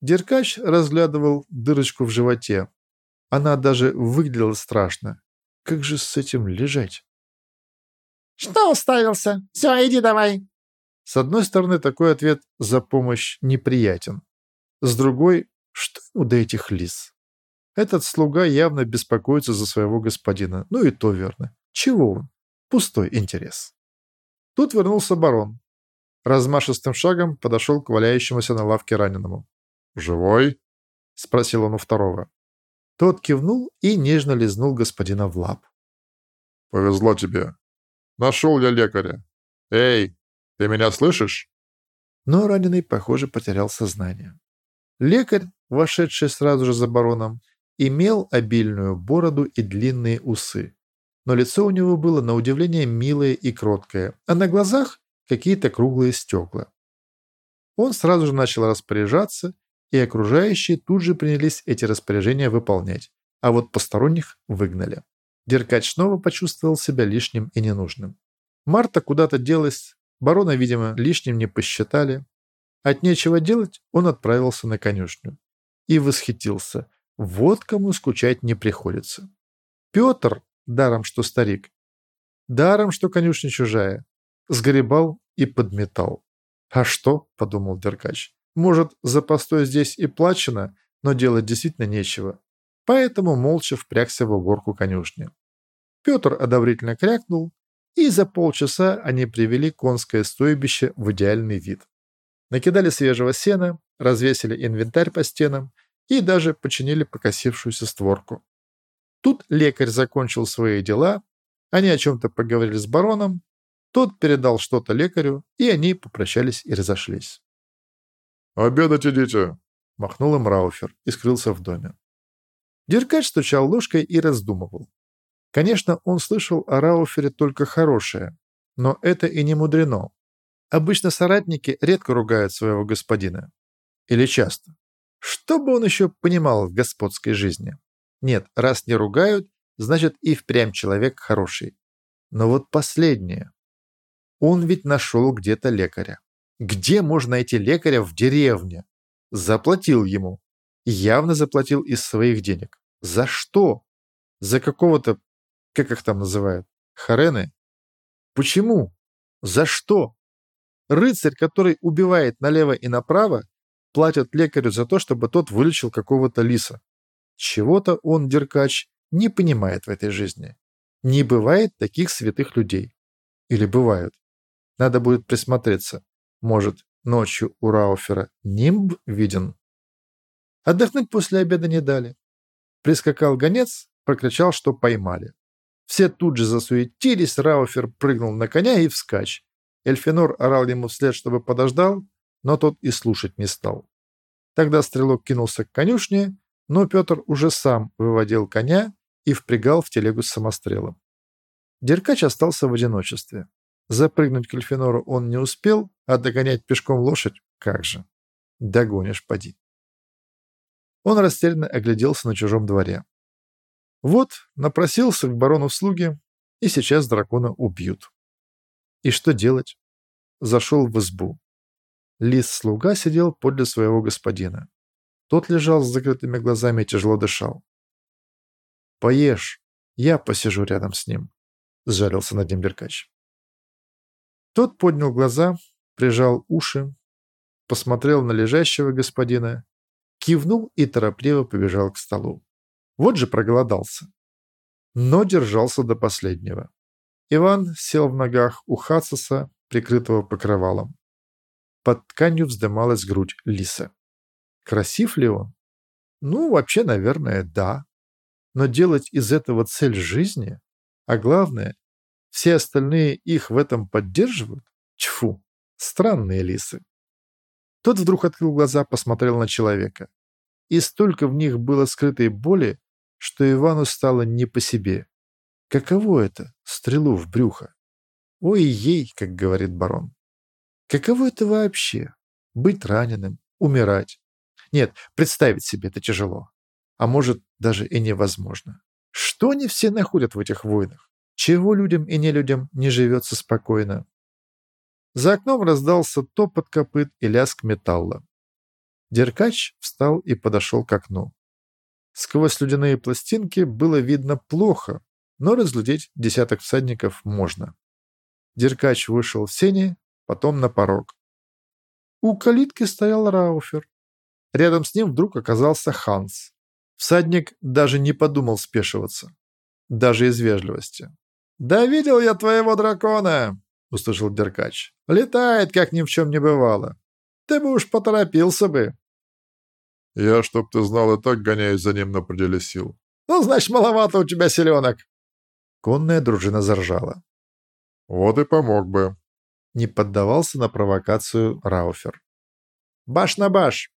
Speaker 1: Деркач разглядывал дырочку в животе. Она даже выглядела страшно. Как же с этим лежать?
Speaker 2: «Что уставился? Все, иди давай!»
Speaker 1: С одной стороны, такой ответ за помощь неприятен. С другой, что ему до этих лис? Этот слуга явно беспокоится за своего господина. Ну и то верно. Чего он? Пустой интерес. Тут вернулся барон. Размашистым шагом подошел к валяющемуся на лавке раненому.
Speaker 3: «Живой?»
Speaker 1: — спросил он у второго. Тот кивнул и нежно лизнул господина в лап.
Speaker 3: «Повезло тебе. Нашел я лекаря. Эй, ты меня слышишь?»
Speaker 1: Но раненый, похоже, потерял сознание. Лекарь, вошедший сразу же за бароном, имел обильную бороду и длинные усы. Но лицо у него было на удивление милое и кроткое, а на глазах какие-то круглые стекла. Он сразу же начал распоряжаться, и окружающие тут же принялись эти распоряжения выполнять, а вот посторонних выгнали. Деркач снова почувствовал себя лишним и ненужным. Марта куда-то делась, барона, видимо, лишним не посчитали. От нечего делать он отправился на конюшню. И восхитился. Вот кому скучать не приходится. Петр, даром что старик, даром что конюшня чужая, сгребал и подметал. «А что?» – подумал Деркач. Может, за постой здесь и плачено, но делать действительно нечего. Поэтому молча впрягся в уборку конюшни. Петр одобрительно крякнул, и за полчаса они привели конское стойбище в идеальный вид. Накидали свежего сена, развесили инвентарь по стенам и даже починили покосившуюся створку. Тут лекарь закончил свои дела, они о чем-то поговорили с бароном, тот передал что-то лекарю, и они попрощались и разошлись.
Speaker 3: «Обедать идите!»
Speaker 1: — махнул им Рауфер и скрылся в доме. Деркач стучал ложкой и раздумывал. Конечно, он слышал о Рауфере только хорошее, но это и не мудрено. Обычно соратники редко ругают своего господина. Или часто. Что бы он еще понимал в господской жизни? Нет, раз не ругают, значит и впрямь человек хороший. Но вот последнее. Он ведь нашел где-то лекаря. Где можно найти лекаря в деревне? Заплатил ему. Явно заплатил из своих денег. За что? За какого-то, как их там называют, харены? Почему? За что? Рыцарь, который убивает налево и направо, платит лекарю за то, чтобы тот вылечил какого-то лиса. Чего-то он, Деркач, не понимает в этой жизни. Не бывает таких святых людей. Или бывают. Надо будет присмотреться. Может, ночью у Рауфера нимб виден? Отдохнуть после обеда не дали. Прискакал гонец, прокричал, что поймали. Все тут же засуетились, Рауфер прыгнул на коня и вскачь. Эльфинор орал ему вслед, чтобы подождал, но тот и слушать не стал. Тогда стрелок кинулся к конюшне, но Петр уже сам выводил коня и впрягал в телегу с самострелом. Деркач остался в одиночестве. Запрыгнуть к Эльфинору он не успел, а догонять пешком лошадь как же. Догонишь, поди. Он растерянно огляделся на чужом дворе. Вот, напросился к барону в слуги, и сейчас дракона убьют. И что делать? Зашел в избу. Лис-слуга сидел подле своего господина. Тот лежал с закрытыми глазами и тяжело дышал. «Поешь, я посижу рядом с ним», — сжалился над ним Беркач. Тот поднял глаза, прижал уши, посмотрел на лежащего господина, кивнул и торопливо побежал к столу. Вот же проголодался. Но держался до последнего. Иван сел в ногах у Хацеса, прикрытого покрывалом. Под тканью вздымалась грудь лиса. Красив ли он? Ну, вообще, наверное, да. Но делать из этого цель жизни, а главное, все остальные их в этом поддерживают? Тьфу, странные лисы. Тот вдруг открыл глаза, посмотрел на человека. И столько в них было скрытой боли, что Ивану стало не по себе. Каково это — стрелу в брюхо? Ой, ей, как говорит барон. Каково это вообще? Быть раненым, умирать. Нет, представить себе это тяжело. А может, даже и невозможно. Что они все находят в этих войнах? Чего людям и нелюдям не живется спокойно? За окном раздался топот копыт и лязг металла. Деркач встал и подошел к окну. Сквозь ледяные пластинки было видно плохо, но разглядеть десяток всадников можно. Деркач вышел в сени, потом на порог. У калитки стоял Рауфер. Рядом с ним вдруг оказался Ханс. Всадник даже не подумал спешиваться. Даже из вежливости. «Да видел я твоего дракона!» — услышал Деркач. «Летает, как ни в чем не бывало. Ты бы уж поторопился бы».
Speaker 3: «Я, чтоб ты знал, и так гоняюсь за ним на пределе сил».
Speaker 1: «Ну, значит, маловато у тебя селенок». Конная дружина заржала.
Speaker 3: «Вот и помог бы», —
Speaker 1: не поддавался на провокацию Рауфер. «Баш на баш.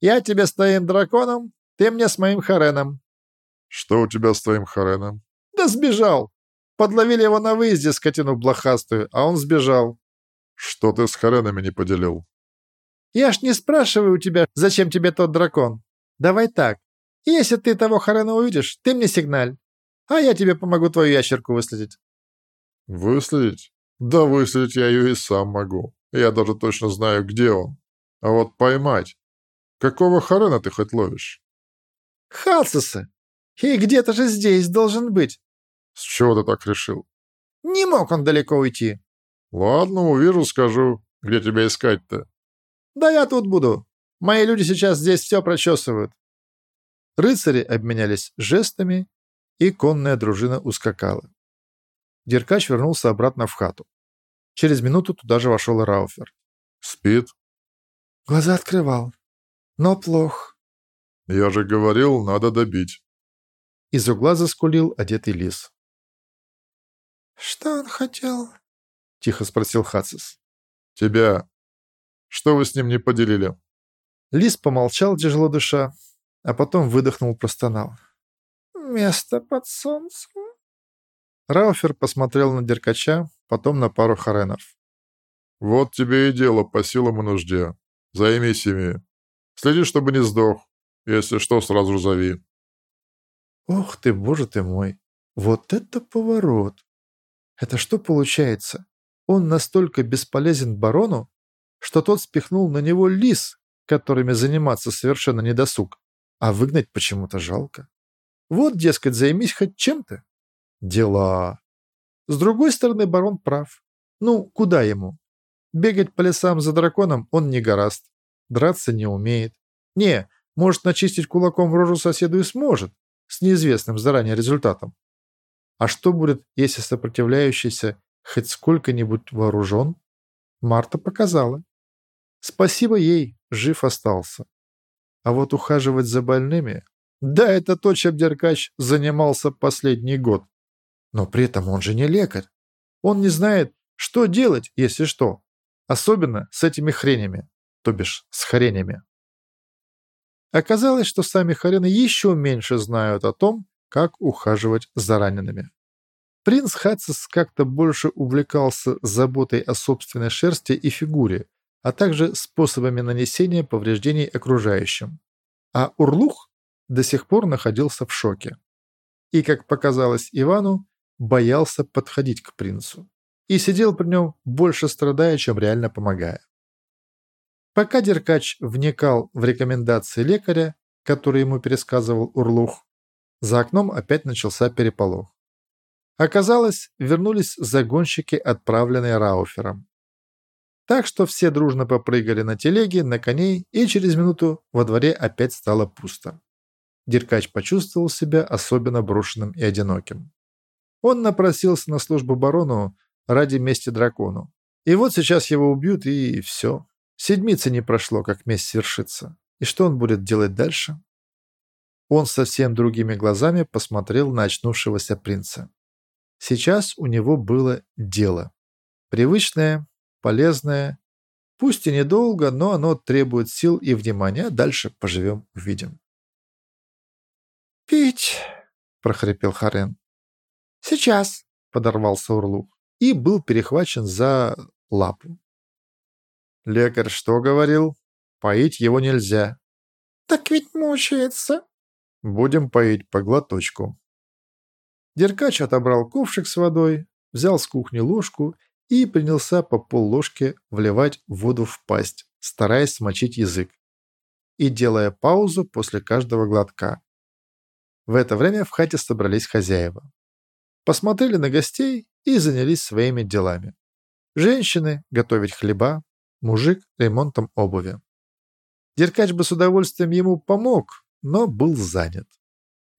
Speaker 1: Я тебе с твоим драконом, ты мне с моим хареном».
Speaker 3: «Что у тебя с твоим хареном?»
Speaker 1: «Да сбежал. Подловили его на выезде, скотину блохастую, а он сбежал».
Speaker 3: «Что ты с харенами не поделил?»
Speaker 1: «Я ж не спрашиваю у тебя, зачем тебе тот дракон. Давай так. Если ты того харена увидишь, ты мне сигналь. А я тебе помогу твою ящерку выследить».
Speaker 3: «Выследить? Да выследить я ее и сам могу. Я даже точно знаю, где он. А вот поймать. Какого харена ты хоть ловишь?»
Speaker 1: «Халсиса. И где-то же здесь должен быть».
Speaker 3: «С чего ты так решил?»
Speaker 1: «Не мог он далеко уйти».
Speaker 3: «Ладно, увижу, скажу. Где тебя искать-то?»
Speaker 1: «Да я тут буду. Мои люди сейчас здесь все прочесывают». Рыцари обменялись жестами, и конная дружина ускакала. Деркач вернулся обратно в хату. Через минуту туда же вошел Рауфер.
Speaker 3: «Спит?»
Speaker 2: «Глаза открывал. Но плохо».
Speaker 3: «Я же говорил, надо добить».
Speaker 1: Из угла заскулил одетый лис.
Speaker 2: «Что он хотел?»
Speaker 1: — тихо спросил Хацис.
Speaker 3: «Тебя. Что вы с ним не поделили?»
Speaker 1: Лис помолчал, тяжело дыша, а потом выдохнул, простонал.
Speaker 2: «Место под солнцем?»
Speaker 1: Рауфер посмотрел на Деркача, потом на пару харенов.
Speaker 3: «Вот тебе и дело по силам и нужде. Займись ими. Следи, чтобы не сдох. Если что, сразу зови».
Speaker 1: «Ох ты, боже ты мой! Вот это поворот! Это что получается? Он настолько бесполезен барону, что тот спихнул на него лис, которыми заниматься совершенно недосуг, а выгнать почему-то жалко. Вот, дескать, займись хоть чем-то. Дела. С другой стороны, барон прав. Ну, куда ему? Бегать по лесам за драконом он не гораст. Драться не умеет. Не, может начистить кулаком в рожу соседу и сможет, с неизвестным заранее результатом. А что будет, если сопротивляющийся хоть сколько-нибудь вооружен? Марта показала. Спасибо ей, жив остался. А вот ухаживать за больными... Да, это то, чем Деркач занимался последний год. Но при этом он же не лекарь. Он не знает, что делать, если что. Особенно с этими хренями, то бишь с хренями. Оказалось, что сами хорены еще меньше знают о том, как ухаживать за ранеными. Принц Хацис как-то больше увлекался заботой о собственной шерсти и фигуре, а также способами нанесения повреждений окружающим. А Урлух до сих пор находился в шоке. И, как показалось Ивану, боялся подходить к принцу. И сидел при нем больше страдая, чем реально помогая. Пока Деркач вникал в рекомендации лекаря, которые ему пересказывал Урлух, за окном опять начался переполох. Оказалось, вернулись загонщики, отправленные Рауфером. Так что все дружно попрыгали на телеге, на коней, и через минуту во дворе опять стало пусто. Деркач почувствовал себя особенно брошенным и одиноким. Он напросился на службу барону ради мести дракону. И вот сейчас его убьют, и все. Седмицы не прошло, как месть свершится. И что он будет делать дальше? Он совсем другими глазами посмотрел на очнувшегося принца. Сейчас у него было дело. Привычное, полезное. Пусть и недолго, но оно требует сил и внимания. Дальше поживем, увидим.
Speaker 2: «Пить!»
Speaker 1: – прохрипел Харен.
Speaker 2: «Сейчас!»
Speaker 1: – подорвался Урлух и был перехвачен за лапу. Лекарь что говорил? Поить его нельзя.
Speaker 2: Так ведь мучается.
Speaker 1: Будем поить по глоточку. Деркач отобрал ковшик с водой, взял с кухни ложку и принялся по полложки вливать воду в пасть, стараясь смочить язык и делая паузу после каждого глотка. В это время в хате собрались хозяева. Посмотрели на гостей и занялись своими делами. Женщины – готовить хлеба, мужик – ремонтом обуви. Деркач бы с удовольствием ему помог, но был занят.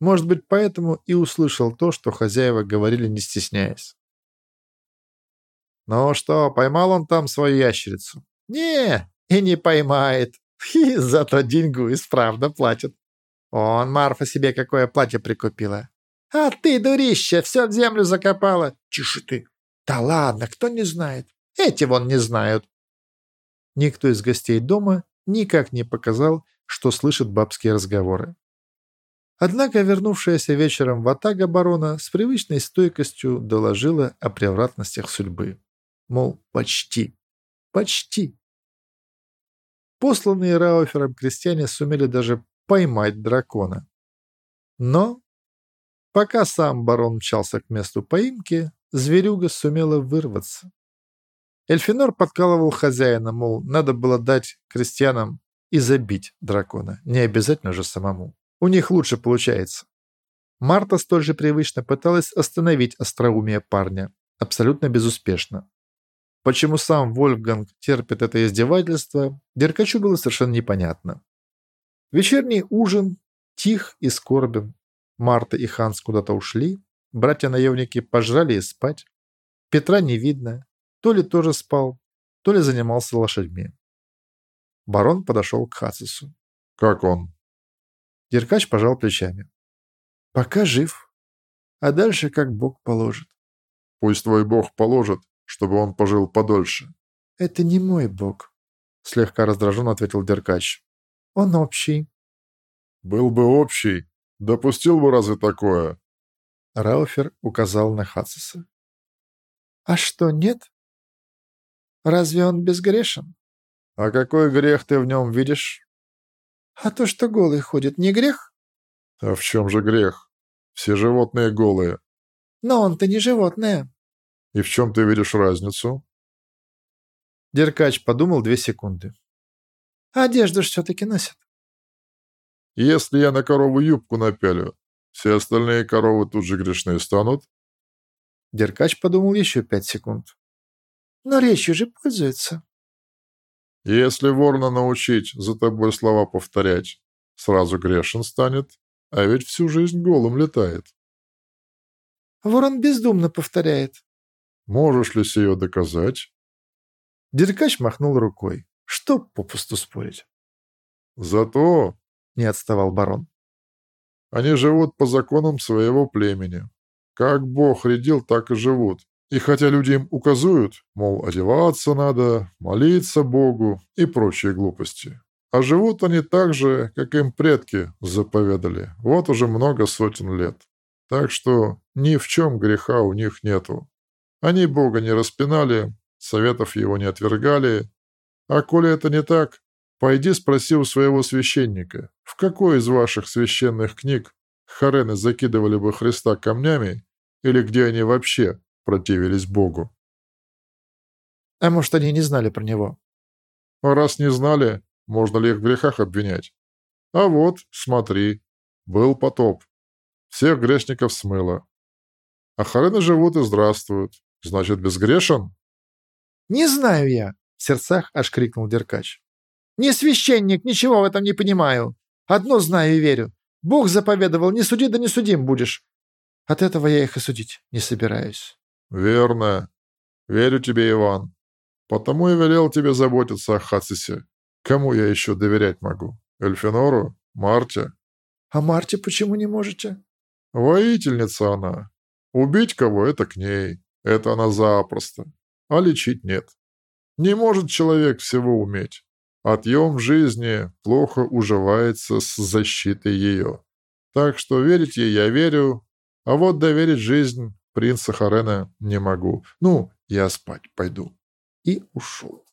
Speaker 1: Может быть, поэтому и услышал то, что хозяева говорили, не стесняясь. «Ну что, поймал он там свою ящерицу?» «Не, и не поймает. <laughs> И зато деньгу исправно платит. Он Марфа себе какое платье прикупила. А ты, дурище, все в землю закопала. Тише ты. Да ладно, кто не знает? Эти вон не знают. Никто из гостей дома никак не показал, что слышит бабские разговоры. Однако вернувшаяся вечером ватага барона с привычной стойкостью доложила о превратностях судьбы. Мол, почти, почти. Посланные Рауфером крестьяне сумели даже поймать дракона. Но, пока сам барон мчался к месту поимки, зверюга сумела вырваться. Эльфинор подкалывал хозяина, мол, надо было дать крестьянам и забить дракона, не обязательно же самому. У них лучше получается. Марта столь же привычно пыталась остановить остроумие парня, абсолютно безуспешно. Почему сам Вольфганг терпит это издевательство, Деркачу было совершенно непонятно. Вечерний ужин тих и скорбен. Марта и Ханс куда-то ушли, братья-наемники пожрали и спать. Петра не видно, то ли тоже спал, то ли занимался лошадьми. Барон подошел к Хацису.
Speaker 3: «Как он?»
Speaker 1: Деркач пожал плечами. «Пока жив, а дальше как Бог положит».
Speaker 3: «Пусть твой Бог положит, чтобы он пожил подольше».
Speaker 1: «Это не мой Бог», — слегка раздраженно ответил Деркач. Он общий.
Speaker 3: Был бы общий, допустил бы разве такое?
Speaker 1: Рауфер указал на Хацеса.
Speaker 2: А что, нет? Разве он безгрешен?
Speaker 1: А какой грех ты в нем видишь?
Speaker 2: А то, что голый ходит, не грех?
Speaker 3: А в чем же грех? Все животные голые.
Speaker 2: Но он-то не животное.
Speaker 3: И в чем ты видишь разницу?
Speaker 1: Деркач подумал две секунды.
Speaker 2: Одежду ж все-таки носят.
Speaker 3: Если я на корову юбку напялю, все остальные коровы тут же грешные станут?
Speaker 1: Деркач подумал еще пять секунд.
Speaker 2: Но речью же пользуется.
Speaker 3: Если ворона научить за тобой слова повторять, сразу грешен станет, а ведь всю жизнь голым летает.
Speaker 2: Ворон бездумно повторяет.
Speaker 3: Можешь ли сие доказать?
Speaker 1: Деркач махнул рукой. Что попусту спорить?
Speaker 3: Зато,
Speaker 1: не отставал барон,
Speaker 3: они живут по законам своего племени. Как Бог рядил, так и живут. И хотя люди им указывают, мол, одеваться надо, молиться Богу и прочие глупости, а живут они так же, как им предки заповедали, вот уже много сотен лет. Так что ни в чем греха у них нету. Они Бога не распинали, советов его не отвергали, а коли это не так, пойди спроси у своего священника, в какой из ваших священных книг харены закидывали бы Христа камнями или где они вообще противились Богу.
Speaker 1: А может, они не знали про него?
Speaker 3: А раз не знали, можно ли их в грехах обвинять? А вот, смотри, был потоп. Всех грешников смыло. А харены живут и здравствуют. Значит, безгрешен?
Speaker 2: Не знаю я, в сердцах аж крикнул Деркач. «Не священник, ничего в этом не понимаю. Одно знаю и верю. Бог заповедовал, не суди, да не судим будешь. От этого я их и судить не собираюсь».
Speaker 3: «Верно. Верю тебе, Иван. Потому и велел тебе заботиться о Хацисе. Кому я еще доверять могу? Эльфинору? Марте?»
Speaker 2: «А Марте почему не можете?»
Speaker 3: «Воительница она. Убить кого — это к ней. Это она запросто. А лечить нет. Не может человек всего уметь. Отъем жизни плохо уживается с защитой ее. Так что верить ей я верю, а вот доверить жизнь принца Харена не могу. Ну, я спать пойду. И ушел.